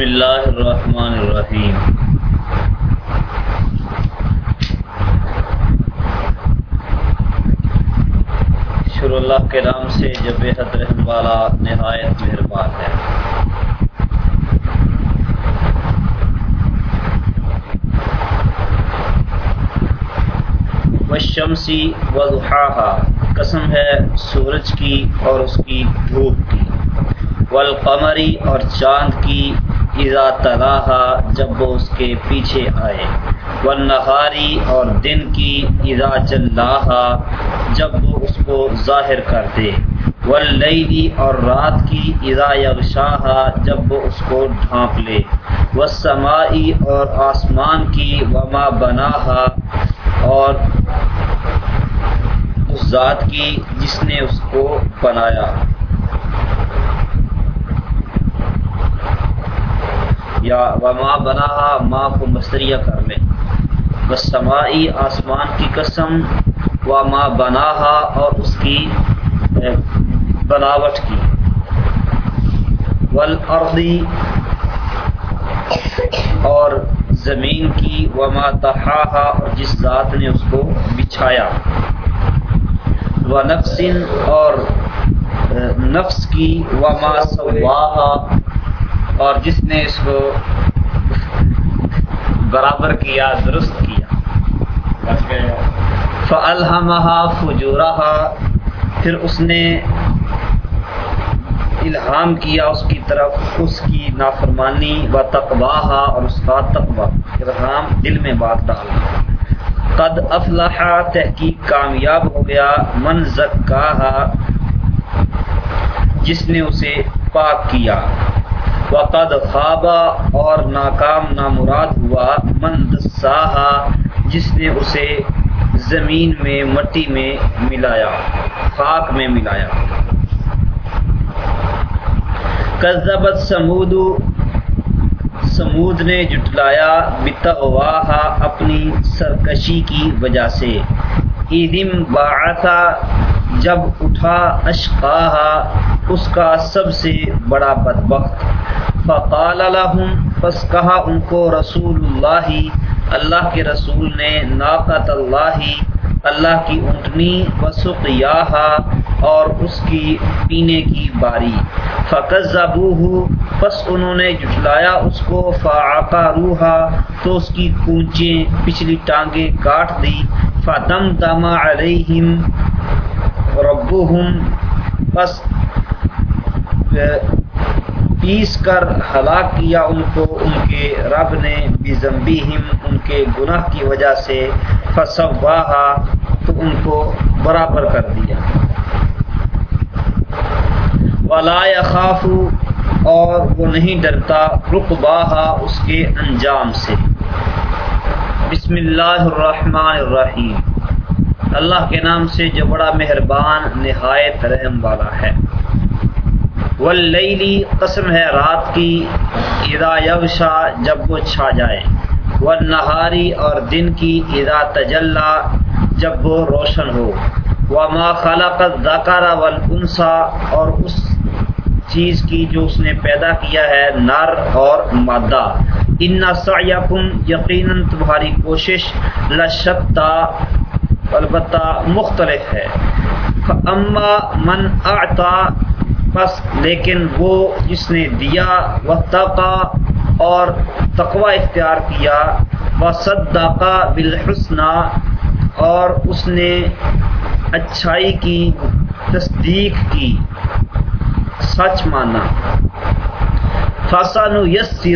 بسم اللہ الرحمن الرحیم۔ شروع اللہ کے نام سے جو بے حد رحم والا نہایت مہربان ہے۔ وشمسی وضحاہا قسم ہے سورج کی اور اس کی دھوپ کی۔ والقمری اور چاند کی اذا تلاحا جب وہ اس کے پیچھے آئے۔ والنہاری اور دن کی اذا جلاحا جب وہ اس کو ظاہر کر دے۔ واللیلی اور رات کی اذا یغشاہا، جب وہ اس کو ڈھانپ لے۔ والسمائی اور آسمان کی وما بناہا، اور اس ذات کی جس نے اس کو بنایا۔ یا وما بنا ماں کو مستریہ کر لیں بس سماعی آسمان کی قسم و ماں بنا اور اس کی بناوٹ کی۔ ولادی اور زمین کی، وما تہا اور جس ذات نے اس کو بچھایا۔ و نفسن اور نفس کی، وما سواہا اور جس نے اس کو برابر کیا، درست کیا۔ فلحمہ فجورہ پھر اس نے الہام کیا اس کی طرف، اس کی نافرمانی و تقواہ اور اس کا تقوا الہام دل میں بات ڈالا قد افلاح تحقیق کامیاب ہو گیا۔ من زکاہا جس نے اسے پاک کیا۔ وقد خوابہ اور ناکام نامراد ہوا من دساہا جس نے اسے زمین میں مٹی میں ملایا، خاک میں ملایا۔ کذبت سمود سمود نے جٹلایا بتغواہا اپنی سرکشی کی وجہ سے۔ ایدم باعثا جب اٹھا اشقاہا اس کا سب سے بڑا بدبخت۔ فقال لهم، پس کہا ان کو، رسول اللہ اللہ کے رسول نے ناقت اللہ اللہ کی اونٹنی وسقیاہا اور اس کی پینے کی باری۔ فکذبوہ، پس انہوں نے جھٹلایا اس کو فعقروہا تو اس کی کونچیں پچھلی ٹانگیں کاٹ دی۔ فدمدم علیہم ربهم پس پیس کر ہلاک کیا ان کو، ان کے رب نے بزمبیہم ان کے گناہ کی وجہ سے فسواہا تو ان کو برابر کر دیا۔ ولا يخاف، اور وہ نہیں ڈرتا رقباہا اس کے انجام سے۔ بسم اللہ الرحمن الرحیم۔ اللہ کے نام سے جو بڑا مہربان، نہایت رحم والا ہے۔ واللیلی قسم ہے رات کی، اذا یغشا جب وہ چھا جائے۔ والنہاری اور دن کی، اذا تجلا جب وہ روشن ہو۔ وما خلق الذکر والانثى اور اس چیز کی جو اس نے پیدا کیا ہے، نر اور مادہ۔ ان سعیکم، یقینا تمہاری کوشش لشتا البتہ مختلف ہے۔ اما من اعطا بس لیکن وہ جس نے دیا وہ تقا اور تقوی اختیار کیا وہ صدقہ بالحسنہ اور اس نے اچھائی کی، تصدیق کی۔ سچ مانا۔ فسان یس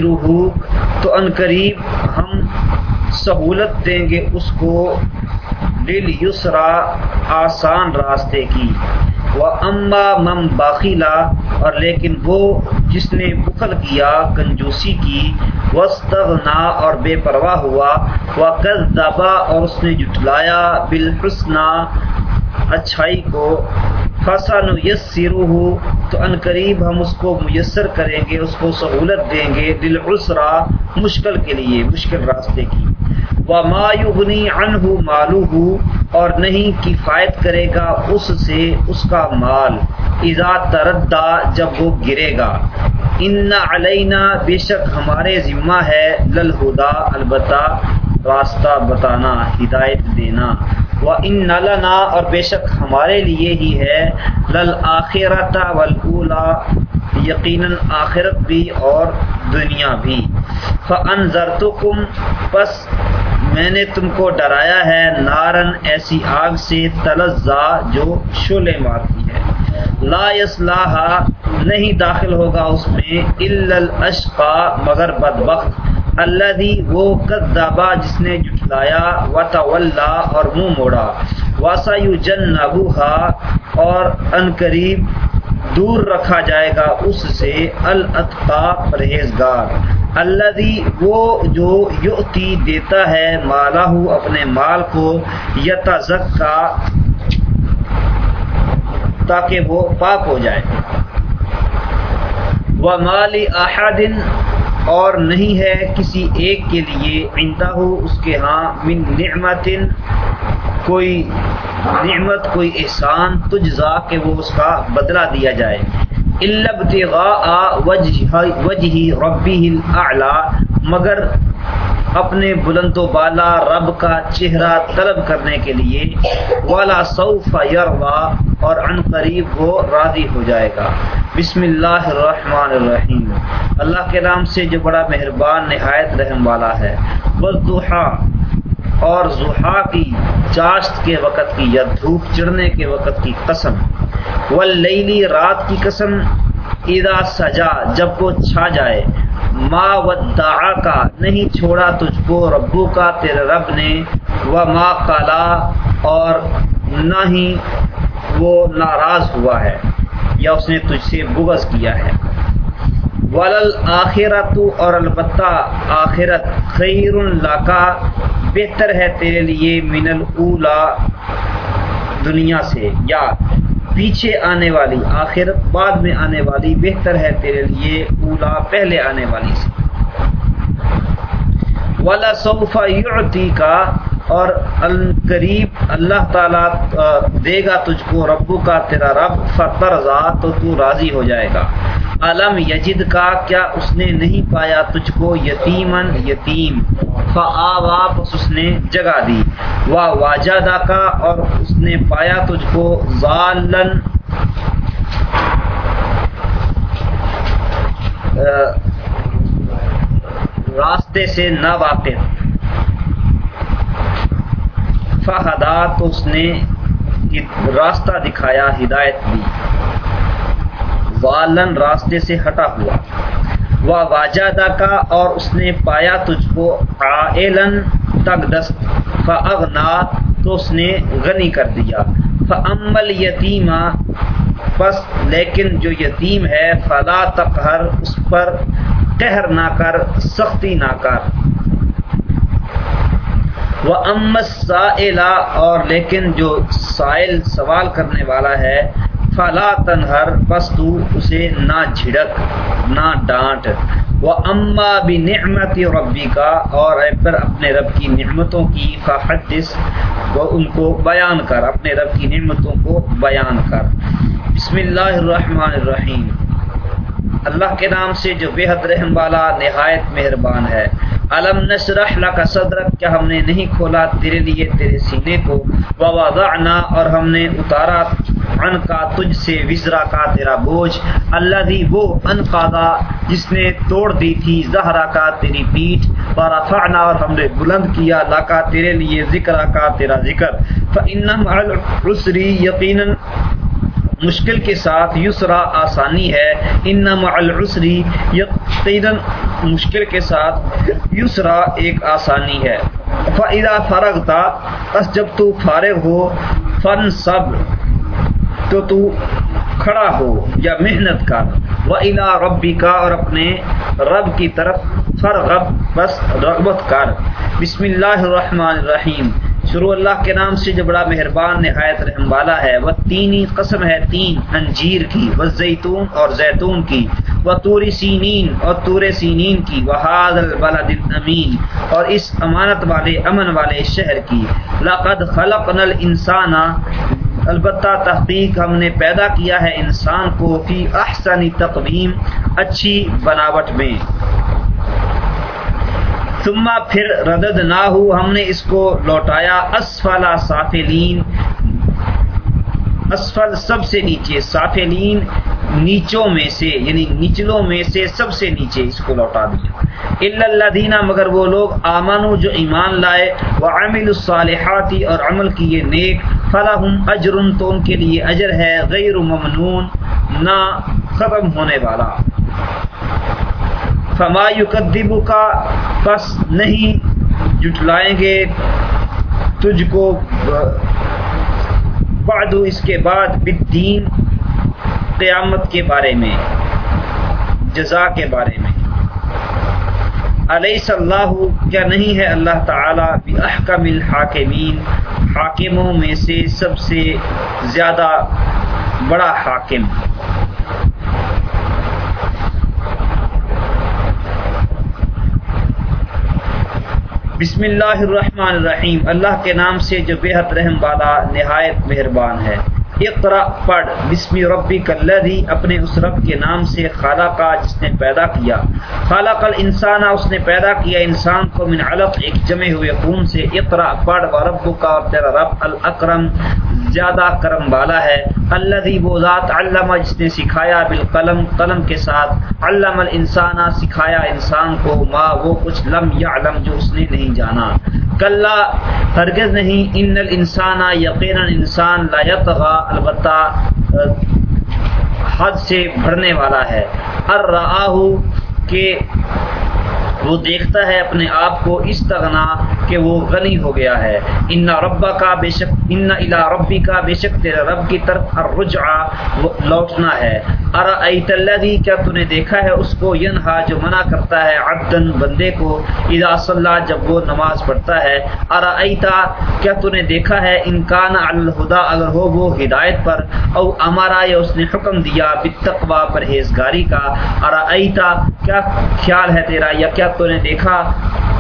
تو ان قریب ہم سہولت دیں گے اس کو۔ دل یسرا آسان راستے کی۔ وہ اما مم باخیلا اور لیکن وہ جس نے بخل کیا، کنجوسی کی وسطنا اور بے پرواہ ہوا وہ کل دبا اور اس نے جٹلایا بالحسنہ، اچھائی کو فسان یس سیرو ہو تو ان قریب ہم اس کو میسر کریں گے، اس کو سہولت دیں گے دل عسرا مشکل کے لیے، مشکل راستے کی۔ وہ مایوگنی انہ مالو اور نہیں کفایت کرے گا اس سے اس کا مال۔ اذا تردا جب وہ گرے گا۔ ان علینا بے شک ہمارے ذمہ ہے للہدا، البتہ راستہ بتانا، ہدایت دینا۔ و ان نلنا اور بے شک ہمارے لیے ہی ہے۔ لل آخرت ولا یقیناً آخرت بھی اور دنیا بھی۔ فن ضرطم پس میں نے تم کو ڈرایا ہے، نارن ایسی آگ سے تلزا جو شولے مارتی ہے۔ لا یسلاح نہیں داخل ہوگا اس میں الاشقا، مگر بدبخت۔ اللہ وہ کذابا جس نے جٹلایا و طلّہ اور منہ موڑا۔ واسا یو جن اور ان قریب دور رکھا جائے گا اس سے الطقا پرہیزگار۔ اللہ وہ جو یوتی دیتا ہے مالہ اپنے مال کو یتزکا تاکہ وہ پاک ہو جائے۔ وہ مالی احادن اور نہیں ہے کسی ایک کے لیے۔ عندہ ہو اس کے ہاں من نعمت کوئی نعمت، کوئی احسان تجزا کہ وہ اس کا بدلہ دیا جائے۔ وجہ ربی مگر اپنے بلند و بالا رب کا چہرہ طلب کرنے کے لیے والا سعف یروا اور ان قریب وہ راضی ہو جائے گا۔ بسم اللہ الرحمن الرحیم۔ اللہ کے نام سے جو بڑا مہربان نہایت رحم والا ہے۔ بلدوحا اور زحا کی چاشت کے وقت کی یا دھوپ چڑھنے کے وقت کی قسم۔ واللیلی، رات کی قسم، اذا سجا، جب وہ چھا جائے، ما ودعا کا، نہیں چھوڑا تجھ کو ربو کا، تیرے رب نے و ما کالا اور نہ ہی وہ ناراض ہوا ہے، یا اس نے تجھ سے بغض کیا ہے۔ ولل آخرت اور البتہ آخرت خیر اللہ کا بہتر ہے تیرے لیے من الا دنیا سے، یا پیچھے آنے والی آخرت، بعد میں آنے والی بہتر ہے تیرے لیے، اولا پہلے آنے والی سے۔ والا صوفہ یعطی کا اور قریب اللہ تعالیٰ دے گا تجھ کو ربو کا تیرا رب فرضا تو تو راضی ہو جائے گا۔ علم یجد کا کیا اس نے نہیں پایا تجھ کو یتیمن یتیم؟ فآ واپس اس نے جگہ دی۔ وا واجدہ کا اور اس نے پایا تجھ کو ضالن راستے سے نہ واقف فہدا تو اس نے راستہ دکھایا، ہدایت دی۔ والن راستے سے ہٹا ہوا۔ وہ واجادہ کا اور اس نے پایا تجھ کو عائلن تک دست۔ فاغنا تو اس نے غنی کر دیا۔ فعمل یتیمہ بس لیکن جو یتیم ہے، فلا تقہر، اس پر قہر نہ کر، سختی نہ کر۔ وہ امت سا اور لیکن جو سائل سوال کرنے والا ہے فلا تنہر بس تو اسے نہ جھڑک، نہ ڈانٹ۔ وہ اما بھی نعمت ربی کا اور پر اپنے رب کی نعمتوں کی، فحدث، وہ ان کو بیان کر، اپنے رب کی نعمتوں کو بیان کر۔ بسم اللہ الرحمن الرحیم۔ اللہ کے نام سے جو بےحد رحم والا نہایت مہربان ہے۔ علم نشرح کا صدرک کیا ہم نے نہیں کھولا تیرے لیے تیرے سینے کو؟ ووضعنا، اور ہم نے اتارا ان کا تجھ سے وزرا کا تیرا بوجھ۔ اللہ دی وہ ان قادا جس نے توڑ دی تھی، زہرا کا تیری پیٹھ۔ ورفعنا اور ہم نے بلند کیا لاکا تیرے لیے ذکر کا تیرا ذکر۔ فإنم العسری یقینا مشکل کے ساتھ یسرا آسانی ہے۔ ان العسری یقیناً مشکل کے ساتھ یسرا ایک آسانی ہے۔ فعدہ فرغ تھا بس جب تو فارغ ہو فن سب تو تو کھڑا ہو یا محنت کر۔ و الا ربی کا اور اپنے رب کی طرف فرغب بس رغبت کر۔ بسم اللہ الرحمن الرحیم۔ شروع اللہ کے نام سے جو بڑا مہربان نہایت رحم والا ہے۔ وہ تینی قسم ہے، تین انجیر کی۔ وہ زیتون اور زیتون کی۔ وہ توری سینین اور تور سینین کی۔ وہ البلد امین اور اس امانت والے، امن والے شہر کی۔ لقد خلقنا الانسان البتہ تحقیق ہم نے پیدا کیا ہے انسان کو فی احسن تقویم اچھی بناوٹ میں۔ ثم پھر ردد نہ ہو، ہم نے اس کو لوٹایا۔ اسفلا سافلین، اسفل سب سے نیچے، سافلین نیچوں میں سے یعنی نچلوں میں سے سب سے نیچے اس کو لوٹا دیا۔ اللہ دینا مگر وہ لوگ آمانو جو ایمان لائے۔ وہ عامل الصالحاتی اور عمل کیے نیک۔ فلاحم اجرن تو ان کے لیے اجر ہے غیر ممنون، نہ ختم ہونے والا۔ فما یقدبو کا پس نہیں جٹلائیں گے تجھ کو، بعد اس کے بعد بدین قیامت کے بارے میں، جزا کے بارے میں۔ علیہ اللہ کیا نہیں ہے اللہ تعالی بحکم الحاکمین؟ حاکموں میں سے سب سے زیادہ بڑا حاکم۔ بسم اللہ الرحمن الرحیم۔ اللہ کے نام سے جو بےحد رحم والا نہایت مہربان ہے۔ اقرا پڑھ، بسم ربی کلدی اپنے اس رب کے نام سے خالہ کا جس نے پیدا کیا۔ خالہ کل انسان اس نے پیدا کیا انسان کو من علق، ایک جمے ہوئے خون سے۔ اقرا پڑھ و رب کا اور تیرا رب الاکرم۔ زیادہ کرم والا ہے۔ اللہ وہ ذات علامہ جس نے سکھایا بالقلم، قلم کے ساتھ علم الانسان، سکھایا انسان کو ما وہ کچھ لم یا علم جو اس نے نہیں جانا۔ کل ہرگز نہیں، ان الانسان یقینا انسان لا یطغى البتہ حد سے بڑھنے والا ہے۔ ار کہ وہ دیکھتا ہے اپنے آپ کو اس تغنا کہ وہ غنی ہو گیا ہے۔ ان ربا کا بے شک ان الا ربی کا بے شک تیرا رب کی طرف الرجع لوٹنا ہے۔ ارا ایت الذی کیا تو نے دیکھا ہے اس کو؟ ینہا جو منع کرتا ہے عبدن بندے کو۔ اذا صلی جب وہ نماز پڑھتا ہے۔ ارا ایتا کیا تو نے دیکھا ہے؟ انکان الہدا اگر ہو وہ ہدایت پر۔ او امارا یا اس نے حکم دیا بالتقوا پرہیزگاری کا۔ ارا ایتا کیا خیال ہے تیرا؟ یا کیا تو نے دیکھا؟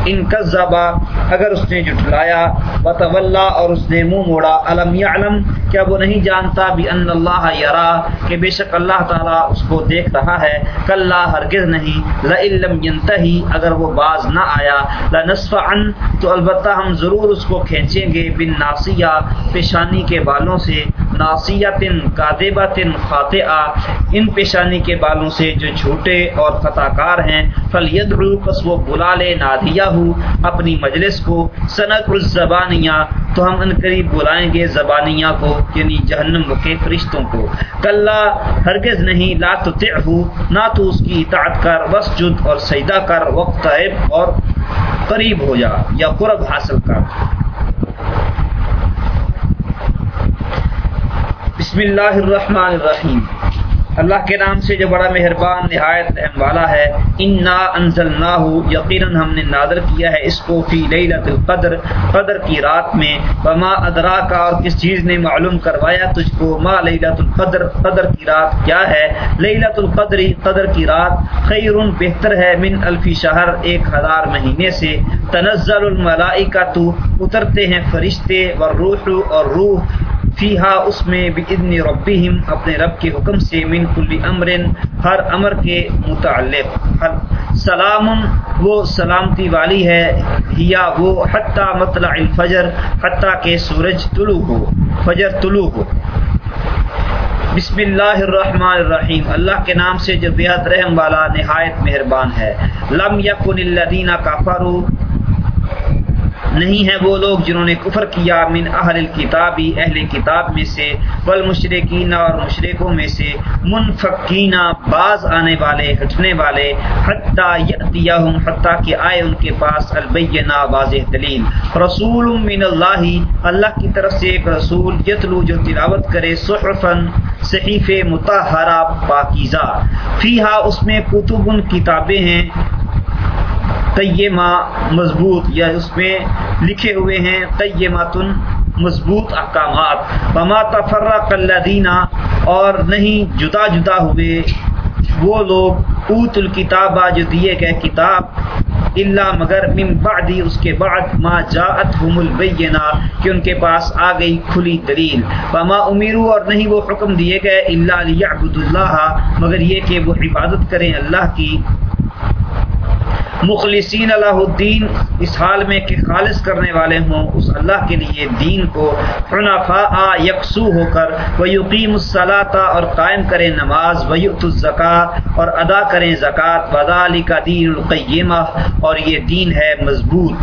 ان کذبا، اگر اس نے جٹلایا وتولى اور اس نے منہ موڑا علم يعلم کیا وہ نہیں جانتا بھی ان اللہ یرا، کہ بے شک اللہ تعالی اس کو دیکھ رہا ہے، کلا ہرگز نہیں، لئن ينتهي اگر وہ باز نہ آیا لنصفعا تو البتہ ہم ضرور اس کو کھینچیں گے بن ناسیہ پیشانی کے بالوں سے ناسیتن کاذبتن، خاطئہ، ان پیشانی کے بالوں سے جو جھوٹے اور خطا کار ہیں، فلیدعو، پس وہ بلا لے، نادیہ ہو، اپنی مجلس کو سنت الزبانیہ، تو ہم ان قریب بلائیں گے زبانیہ کو یعنی جہنم کے فرشتوں کو۔ کلا، ہرگز نہیں، لا تطعہ نہ تو اس کی اطاعت کر وسجد اور سجدہ کر، وقت اور قریب ہو جا، یا قرب حاصل کر۔ بسم اللہ الرحمن الرحیم۔ اللہ کے نام سے جو بڑا مہربان، نہایت رحم والا ہے، انا انزلناہ یقینا ہم نے نازل کیا ہے اس کو فی لیلۃ القدر، قدر کی رات میں۔ وما ادراک اور کس چیز نے معلوم کروایا تجھ کو؟ ما لیلۃ القدر، قدر کی رات کیا ہے؟ لیلۃ القدر، قدر کی رات خیر بہتر ہے من الف شہر، ایک ہزار مہینے سے۔ تنزل الملائکہ اترتے ہیں فرشتے، والروح اور روح۔ فیہا، اس میں بإذن ربہم، اپنے رب کے حکم سے من کل امر ہر امر کے متعلق۔ سلام وہ سلامتی والی ہے یا وہ، حتی مطلع الفجر، حتی کہ سورج طلوع ہو، فجر طلوع ہو۔ بسم اللہ الرحمن الرحیم۔ اللہ کے نام سے جو بہت رحم والا نہایت مہربان ہے۔ لم یکن الذین کفروا نہیں ہے وہ لوگ جنہوں نے کفر کیا من اہل الکتابی اہل کتاب میں سے، والمشرکین اور مشرکوں میں سے، منفقین باز آنے والے، ہٹنے والے، حتی یأتیہم، حتی کہ آئے ان کے پاس البینہ، واضح دلیل۔ رسول من اللہ اللہ کی طرف سے ایک رسول یتلو، جو تلاوت کرے صحفا صحیف متحرہ پاکیزہ۔ فیہا اس میں کتب کتابیں ہیں۔ طیمہ مضبوط، یا اس میں لکھے ہوئے ہیں طیماتن مضبوط احکامات۔ وما تفرق الذین اور نہیں جدا جدا ہوئے وہ لوگ اوت الکتابہ جو دیے گئے کتاب اللہ مگر من بعدی اس کے بعد ما جاءتهم البینہ کہ ان کے پاس آ گئی کھلی دلیل۔ فما امیرو اور نہیں وہ حکم دیے گئے اللہ لیعبد اللہ مگر یہ کہ وہ عبادت کریں اللہ کی۔ مخلصین اللہ الدین اس حال میں کہ خالص کرنے والے ہوں، اس اللہ کے لیے دین کو حنفاء یکسو ہو کر وہ یقیم اور قائم کریں نماز ویت الزکات اور ادا کریں زکوٰۃ بدالی کا دین القیمہ اور یہ دین ہے مضبوط۔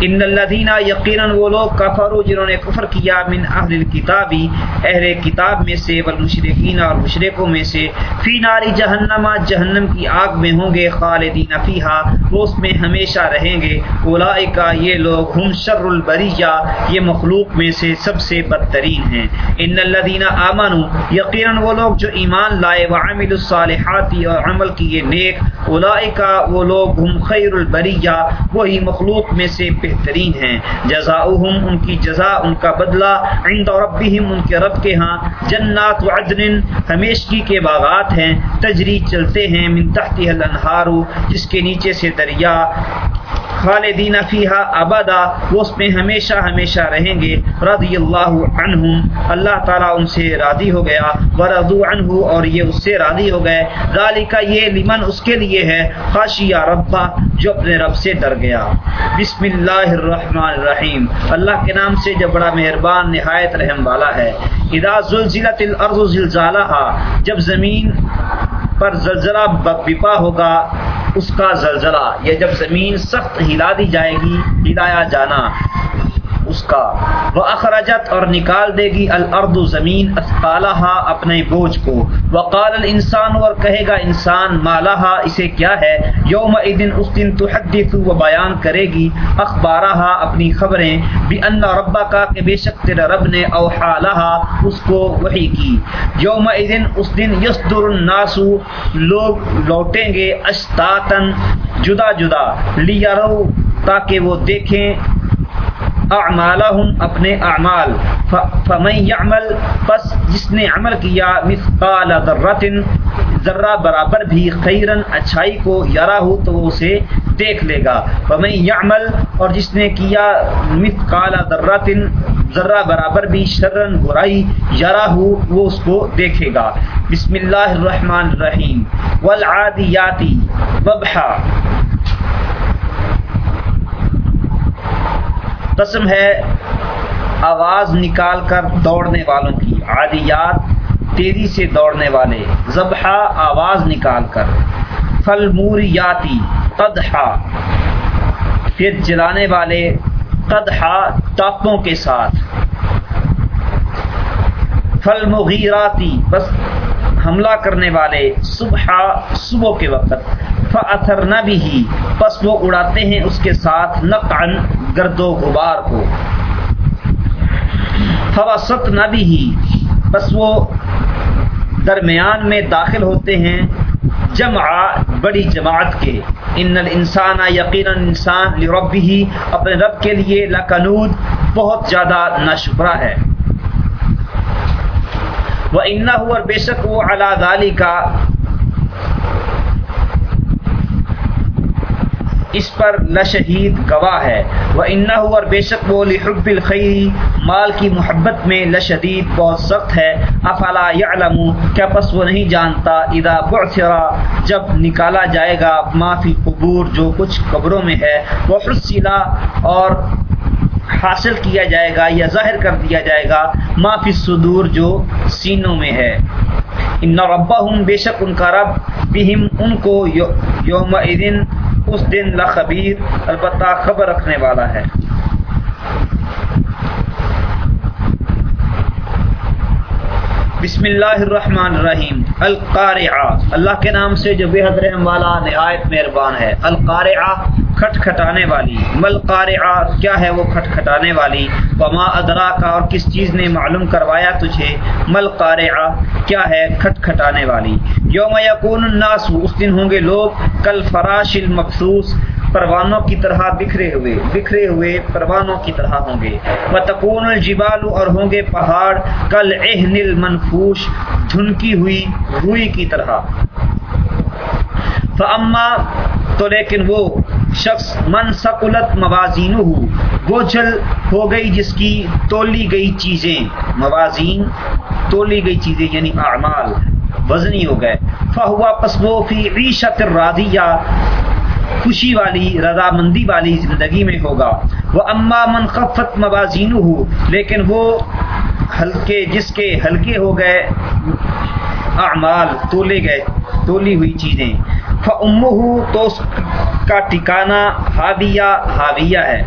ان الدینہ یقیناً وہ لوگ کفر جنہوں نے کفر کیا من اہل الکتابی اہل کتاب میں سے والمشرقین اور مشرقوں میں سے۔ فی ناری جہنما جہنم کی آگ میں ہوں گے، خالدین فیہا، وہ اس میں ہمیشہ رہیں گے۔ اولائکا یہ لوگ ہم شر البریہ، یہ مخلوق میں سے سب سے بدترین ہیں۔ ان الذین آمنوا، یقیناً وہ لوگ جو ایمان لائے، وعملوا الصالحات اور عمل کیے نیک اولائکا وہ لوگ ہم خیر البریہ، وہی مخلوق میں سے بہترین ہیں۔ جزاؤہم ان کی جزا، ان کا بدلہ عند ربہم، ان کے رب کے ہاں۔ جنات وعدن ہمیشگی کے باغات ہیں۔ تجری چلتے ہیں، من تحتها الانہار، جس کے نیچے سے دریا۔ خالدین فیہا ابدا، وہ اس میں ہمیشہ ہمیشہ رہیں گے۔ رضی اللہ عنہم، اللہ تعالیٰ ان سے راضی ہو گیا۔ ورضو عنہ، اور یہ اس سے راضی ہو گئے۔ ذالک یہ لمن اس کے لیے ہے۔ خاشیہ ربا، جو اپنے رب سے ڈر گیا۔ بسم اللہ الرحمن الرحیم۔ اللہ کے نام سے جو بڑا مہربان، نہایت رحم والا ہے۔ اذا زلزلت الارض زلزالہا، جب زمین پر زلزلہ بپا ہوگا اس کا زلزلہ یا جب زمین سخت ہلا دی جائے گی ہلایا جانا۔ اس کا. وہ اخراجت اور نکال دے گی الارض زمین اثقالہا اپنے بوجھ کو. وقال الانسان اور کہے گا انسان مالہا اسے کیا ہے؟ یوم ایدن اس دن تحدث و بیان کرے گی اخبارہا اپنی خبریں بھی ان ربا کا کہ بے شک تیرا رب نے اوحالہا اس کو وحی کی. یوم ایدن اس دن یصدر الناس، لوگ لوٹیں گے اشتاتن جدا جدا لیرو تاکہ وہ دیکھیں اعمالہم، اپنے اعمال۔ فمن یعمل، پس جس نے عمل کیا، مثقال ذرت ذرہ برابر بھی خیرن اچھائی کو یرا ہو تو وہ اسے دیکھ لے گا۔ فمن یعمل، اور جس نے کیا، مثقال ذرت ذرہ برابر بھی شرن برائی یرا ہو، وہ اس کو دیکھے گا۔ بسم اللہ الرحمن الرحیم۔ والعادیاتی وبحا۔ قسم ہے آواز نکال کر دوڑنے والوں کی، عادیات تیری سے دوڑنے والے، ذبحہ آواز نکال کر فل موریاتی قدحا پھر جلانے والے قدحا ٹاپوں کے ساتھ فل مغیراتی بس حملہ کرنے والے صبح صبح کے وقت فاثر نہ بھی ہی پس وہ اڑاتے ہیں اس کے ساتھ نقعن گرد و غبار کو۔ فوسط نہ بھی ہی بس وہ درمیان میں داخل ہوتے ہیں۔ جمع، بڑی جماعت کے۔ ان الانسان یقینا انسان لرب ہی اپنے رب کے لیے لکنود، بہت زیادہ ناشکرا ہے۔ وہ انا ہو اور بے شک وہ اللہ کا اس پر لشہید گواہ ہے۔ وہ انا ہو اور بے شک وہ لحب الخیری مال کی محبت میں لشدید بہت سخت ہے۔ افلا یعلم کیا پس وہ نہیں جانتا۔ اذا بعثرا جب نکالا جائے گا ما فی قبور جو کچھ قبروں میں ہے۔ وہ حسلا اور حاصل کیا جائے گا یا ظاہر کر دیا جائے گا ما فی صدور جو سینوں میں ہے۔ ان ربہم بے شک ان کا رب بہم، ان کو یوم دن اس دن لخبیر البتہ خبر رکھنے والا ہے۔ بسم اللہ الرحمن الرحیم۔ القارعہ۔ اللہ کے نام سے جو بے حد رحم والا نہایت مہربان ہے۔ القارعہ کھٹ کھٹانے والی۔ مل قارعہ کیا ہے وہ کھٹ کھٹانے والی؟ وما ادرا کا اور کس چیز نے معلوم کروایا تجھے؟ مل قارعہ کیا ہے کھٹ کھٹانے والی؟ یوم یکون الناس، اس دن ہوں گے لوگ کل فراش المخصوص پروانوں کی طرح بکھرے ہوئے بکھرے ہوئے پروانوں کی طرح ہوں گے۔ وتکون الجبال، اور ہوں گے پہاڑ، کل اہن المنفوش، دھنکی ہوئی روئی کی طرح۔ فاما، تو لیکن وہ شخص، من سکولت موازین بوجھل ہو گئی جس کی تولی گئی چیزیں، موازین، تولی گئی چیزیں یعنی اعمال۔ وزنی ہو گئے۔ فہوا پسو فی عیشت راضیہ خوشی والی، رضامندی والی زندگی میں ہوگا۔ وہ اما من خفت موازین ہو لیکن وہ ہلکے، جس کے ہلکے ہو گئے اعمال، تولے گئے تولی ہوئی چیزیں۔ فم تو اس کا ٹھکانا ہاویہ ہاویہ ہے۔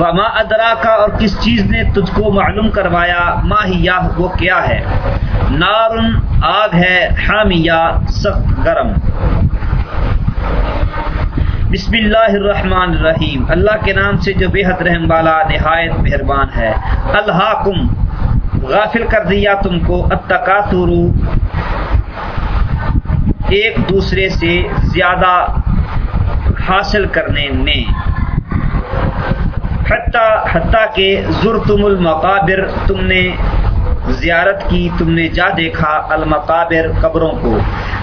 وما ادرا کا اور کس چیز نے تجھ کو معلوم کروایا؟ ماہیا وہ کیا ہے؟ نار، آگ ہے حامیہ سخت گرم؟ بسم اللہ الرحمن الرحیم۔ اللہ کے نام سے جو بےحد رحم والا، نہایت مہربان ہے۔ اللہ کم غافل کر دیا تم کو۔ اتکاترو ایک دوسرے سے زیادہ حاصل کرنے نے حتیٰ کہ ضرتم المقابر، تم نے زیارت کی، تم نے جا دیکھا المقابر قبروں کو۔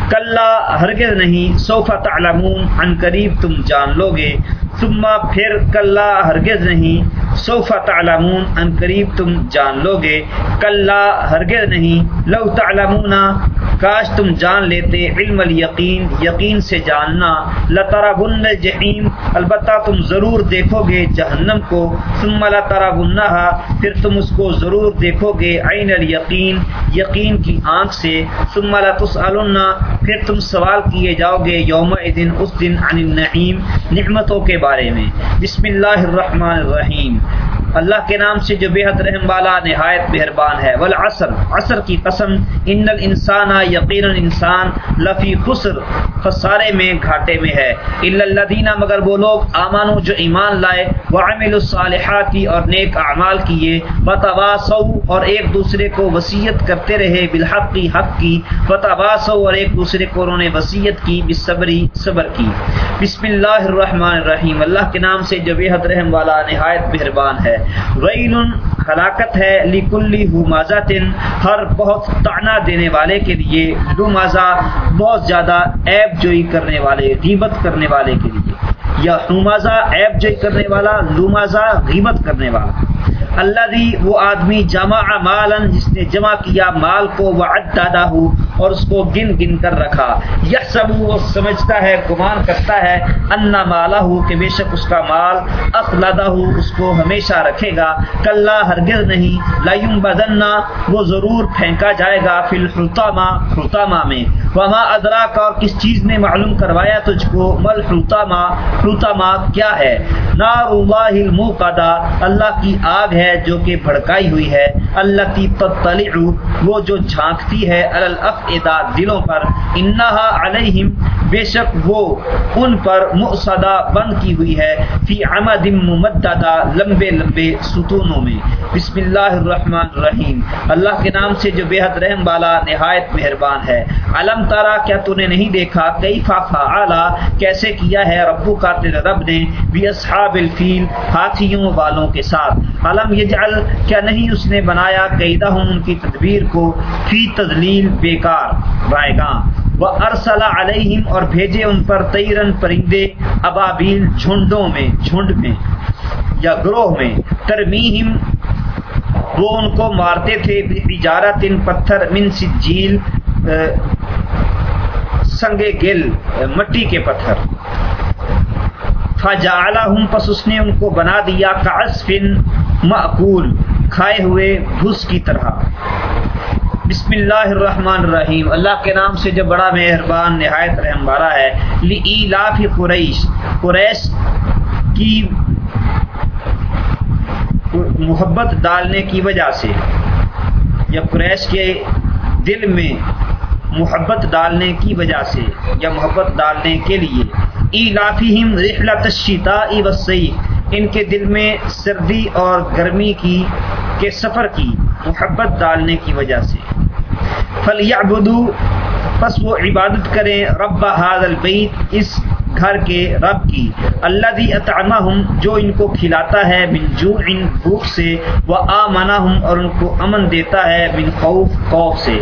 کل ہرگز نہیں صوفہ تعلمون عن قریب تم جان لو گے ثم پھر کل ہرگز نہیں صوفہ تعلمون، ان قریب تم جان لو گے کل ہرگز نہیں، لو تعلمون کاش تم جان لیتے علم الیقین، یقین سے جاننا لتربن الجحیم، البتہ تم ضرور دیکھو گے جہنم کو، ثم لتربنها پھر تم اس کو ضرور دیکھو گے عین الیقین، یقین کی آنکھ سے، ثم لتسالن پھر تم سوال کیے جاؤ گے یوم دن اس دن عن النعیم، نعمتوں کے بارے میں۔ بسم اللہ الرحمن الرحیم۔ اللہ کے نام سے جو بےحد رحم والا نہایت مہربان ہے۔ والعصر، عصر کی قسم، ان الانسان یقینا انسان لفی خسر، خسارے میں، گھاٹے میں ہے۔ الا الذين مگر وہ لوگ امانو جو ایمان لائے، وعملوا الصالحات اور نیک اعمال کیے، وتواصوا اور ایک دوسرے کو وصیت کرتے رہے، بالحق کی حق کی۔ وتواصوا اور ایک دوسرے کو انہوں نے وصیت کی بالصبری صبر کی۔ بسم اللہ الرحمن الرحیم۔ اللہ کے نام سے جو بےحد رحم والا نہایت مہربان ہے۔ ویل ہلاکت ہے لیکلی مازا تن ہر بہت تانا دینے والے کے لیے لو مازا بہت زیادہ ایب جوئی کرنے والے، غیبت کرنے والے کے لیے۔ یا نمازا ایب جوئی کرنے والا لومازا غیبت کرنے والا۔ اللہ دی وہ آدمی جمع مالن جس نے جمع کیا مال کو وہ دادا ہو اور اس کو گن گن کر رکھا۔ یہ سب وہ سمجھتا ہے، گمان کرتا ہے انا مالا ہو کہ بے شک اس کا مال اخلادا ہو اس کو ہمیشہ رکھے گا۔ کل ہرگز نہیں۔ لائم بدننا وہ ضرور پھینکا جائے گا فی الحتامہ حتامہ میں۔ وہاں ادرا کا اور کس چیز نے معلوم کروایا تجھ کو؟ مل حتامہ حتامہ کیا ہے؟ نار اللہ المقدا اللہ کی آگ ہے۔ ہے جو کہ بھڑکائی ہوئی ہے۔ اللہ کی تطلع، وہ جو جھانکتی ہے الافئدہ دلوں پر۔ انہا علیہم بے شک وہ ان پر مؤصدہ بند کی ہوئی ہے۔ فی عمد ممددہ، لمبے لمبے ستونوں میں۔ بسم اللہ الرحمن الرحیم۔ اللہ کے نام سے جو بے حد رحم والا، نہایت مہربان ہے۔ علم تارا، کیا تو نے نہیں دیکھا؟ کئی فافا اعلیٰ کیسے کیا ہے ربو کا تیرے رب نے۔ بھی اصحاب الفیل، ہاتھیوں والوں کے ساتھ۔ علم یجعل، کیا نہیں اس نے بنایا قیدہ ہوں ان کی تدبیر کو؟ فی تدلیل بیکار۔ رائے گاں وہ ارسلا علیہم اور بھیجے ان پر تیرن پرندے، ابابیل جھنڈوں میں، جھنڈ میں یا گروہ میں۔ ترمیم وہ ان کو مارتے تھے۔ اجارت ان پتھر، من سجیل سنگے گل، مٹی کے پتھر۔ فجعلہ ہم پس اس نے ان کو بنا دیا کاسفن معقول کھائے ہوئے بھس کی طرح۔ بسم اللہ الرحمن الرحیم۔ اللہ کے نام سے جو بڑا مہربان نہایت رحم والا ہے لاف قریش۔ قریش کی محبت ڈالنے کی وجہ سے یا قریش کے دل میں محبت ڈالنے کی وجہ سے یا محبت ڈالنے کے لیے ای لافیم رحلت الشتاء والصيف۔ ان کے دل میں سردی اور گرمی کی کے سفر کی محبت ڈالنے کی وجہ سے۔ فلیعبدو پس وہ عبادت کریں رب هذا البیت اس گھر کے رب کی۔ اللہ دی اطعمہم جو ان کو کھلاتا ہے من جوع، بھوک سے۔ و آمنہم اور ان کو امن دیتا ہے من خوف خوف سے۔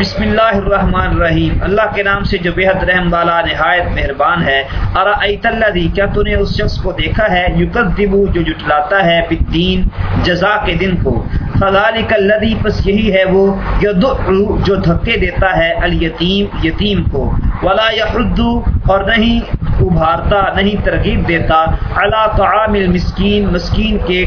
بسم اللہ الرحمن الرحیم۔ اللہ کے نام سے جو بےحد رحم والا نہایت مہربان ہے۔ ارایت الذی، کیا تو نے اس شخص کو دیکھا ہے؟ یکذب جو جٹلاتا ہے بالدین جزا کے دن کو۔ فذلک الذی پس یہی ہے وہ یدعو جو دھکے دیتا ہے الیتیم، یتیم کو۔ ولا یحد اور نہیں ابھارتا، نہیں ترغیب دیتا۔ علی طعام المسکین مسکین کے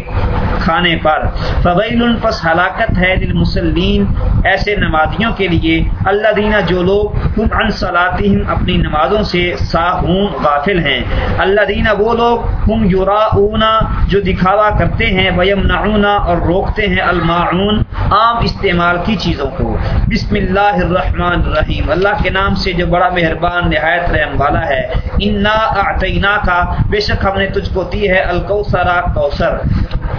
کھانے پر۔ فویل پس ہلاکت ہے للمسلین ایسے نمازیوں کے لیے۔ اللہ دینا جو لوگ ہم عن صلاتہم اپنی نمازوں سے ساہون غافل ہیں۔ اللہ دینا وہ لوگ ہم یراؤنا جو دکھاوا کرتے ہیں ویمنعونا اور روکتے ہیں الماعون عام استعمال کی چیزوں کو۔ بسم اللہ الرحمن الرحیم۔ اللہ کے نام سے جو بڑا مہربان نہایت رحم والا ہے۔ انا اعطینا کا بے شک ہم نے تجھ کو دی ہے الکوثر، کوثر۔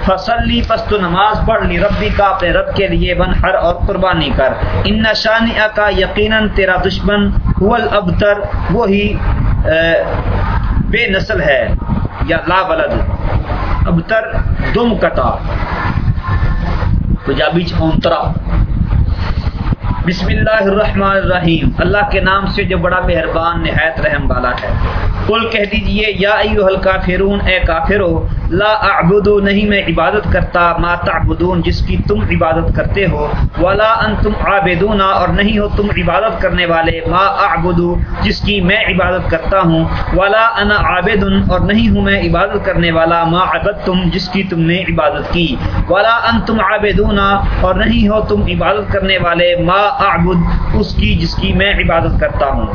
فصلی پس تو نماز پڑھ لی۔ ربی کا اپنے رب کے لیے بن ہر اور قربانی کر۔ ان نشانی کا یقیناً تیرا دشمن ہول ابتر وہی بے نسل ہے۔ یا لا ولد۔ ابتر، دم کٹا۔ پنجابی چونترا بسم اللہ الرحمن الرحیم اللہ کے نام سے جو بڑا مہربان، نہایت رحم والا ہے۔ کل کہہ دیجیے، یا ایوہ الکافرون اے کافرو لا اعبدو، نہیں میں عبادت کرتا، ما تعبدون، جس کی تم عبادت کرتے ہو، ولا انتم عابدون، اور نہیں ہو تم عبادت کرنے والے، ما اعبدو، جس کی میں عبادت کرتا ہوں، ولا انا عابد اور نہیں ہوں میں عبادت کرنے والا، ما عبدتم، جس کی تم نے عبادت کی، ولا انتم عابدون، اور نہیں ہو تم عبادت کرنے والے، ما اعبد، اس کی جس کی میں عبادت کرتا ہوں۔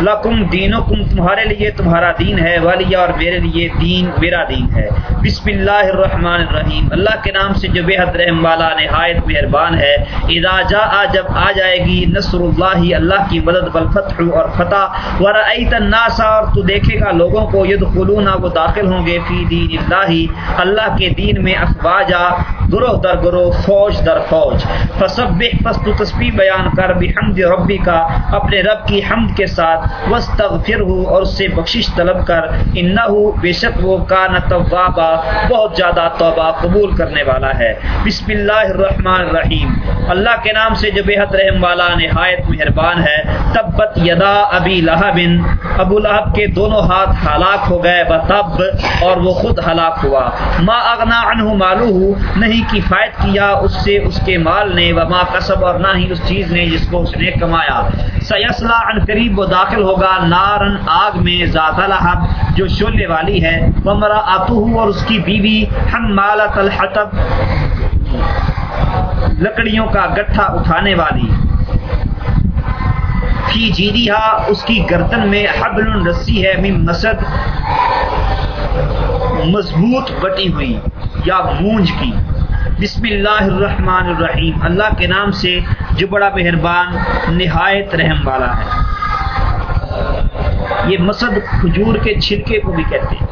لکم دینکم، تمہارے لیے تمہارا دین ہے، ولی، اور میرے لیے دین میرا دین ہے۔ بسم اللہ الرحمن الرحیم۔ اللہ کے نام سے جو بے حد رحم والا نہایت مہربان ہے، اذا جاء جب آ جائے گی نصر اللہ اللہ کی مدد والفتح اور فتح۔ ورأیت الناس، اور تو دیکھے گا لوگوں کو، یدخلون، وہ داخل ہوں گے فی دین اللہ۔ اللہ کے دین میں افواجا، گروہ در گروہ، فوج در فوج۔ فسبح، پس تو تسبیح بیان کر، بحمد ربی کا اپنے رب کی حمد کے ساتھ۔ وستغفرہ اور اس سے بخشش طلب کر۔ انہو، بے شک وہ کان توابا بہت زیادہ توبہ قبول کرنے والا ہے۔ بسم اللہ الرحمن الرحیم۔ اللہ کے نام سے جو بے حد رحم والا نہایت مہربان ہے، تبت یدا ابی لہب۔ ابو لہب کے دونوں ہاتھ ہلاک ہو گئے بتب اور وہ خود ہلاک ہوا۔ ما اغنا عنہ مالوہ، نہیں کفایت کیا اس سے اس کے مال نے وما کسب اور نہ ہی اس چیز نے جس کو اس نے کمایا۔ سیسلا عن قریب وہ داخل ہوگا، نارن آگ میں، ذات لہب۔ جو شولے والی ہے ومرا آتو اور اس کی بیوی حمالت الحطب، لکڑیوں کا گٹھا اٹھانے والی۔ فی جیدیہا اس کی گردن میں حبل رسی ہے، من مسد، مضبوط بٹی ہوئی، یا مونج کی۔ بسم اللہ الرحمن الرحیم۔ اللہ کے نام سے جو بڑا مہربان، نہایت رحم والا ہے۔ یہ مسد کھجور کے چھلکے کو بھی کہتے ہیں۔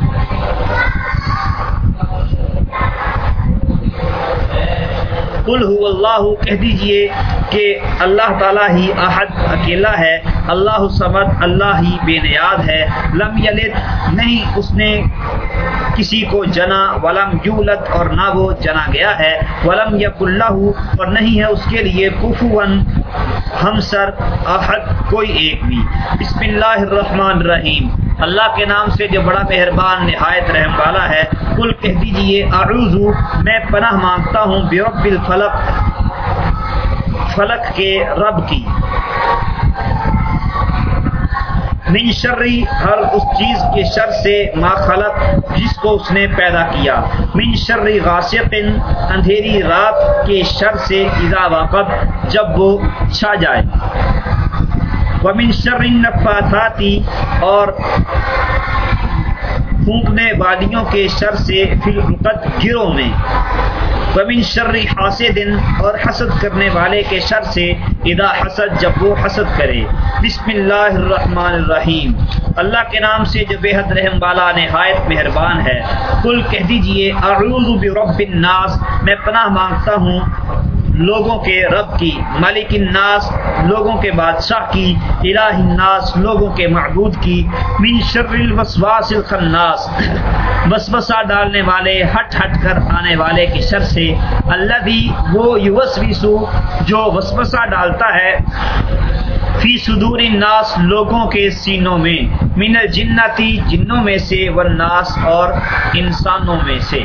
قل هو اللہ، کہہ دیجیے کہ اللہ تعالیٰ ہی احد، اکیلا ہے۔ اللہ سمد، اللہ ہی بے نیاد ہے۔ لم یلد، نہیں، اس نے کسی کو جنا۔ ولم یولد، اور نہ وہ جنا گیا ہے۔ ولم یک اللہ اور نہیں ہے اس کے لیے کفون ہمسر، احد، کوئی ایک بھی بسم اللہ الرحمن الرحیم۔ اللہ کے نام سے جو بڑا مہربان، نہایت رحم والا ہے کل کہہ دیجیے، اعوذ، میں پناہ مانگتا ہوں، برب الفلق فلک کے رب کی۔ من شرری ہر اس چیز کے شر سے ما خلق جس کو اس نے پیدا کیا۔ من شرری غاسق اندھیری رات کے شر سے اذا وقت جب وہ چھا جائے۔ ومن شر النفاثاتی اور پھونکنے والیوں کے شر سے فی العقد گروں میں۔ ومن شر حاسد اور حسد کرنے والے کے شر سے اذا حسد، جب وہ حسد کرے۔ بسم اللہ الرحمن الرحیم۔ اللہ کے نام سے جو بے حد رحم والا نہایت مہربان ہے۔ کل کہہ دیجیے، اعوذ برب الناس۔ میں پناہ مانگتا ہوں لوگوں کے رب کی، ملک الناس، لوگوں کے بادشاہ کی، الہ الناس، لوگوں کے معبود کی۔ من شر الوسواس الخناس۔ وسوسہ ڈالنے والے، ہٹ ہٹ کر آنے والے کی شر سے۔ اللہ بھی وہ یوسوسو جو وسوسہ ڈالتا ہے۔ فی صدور الناس لوگوں کے سینوں میں، من الجنتی، جنوں میں سے، والناس اور انسانوں میں سے۔